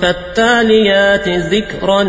فالتاليات ذكرا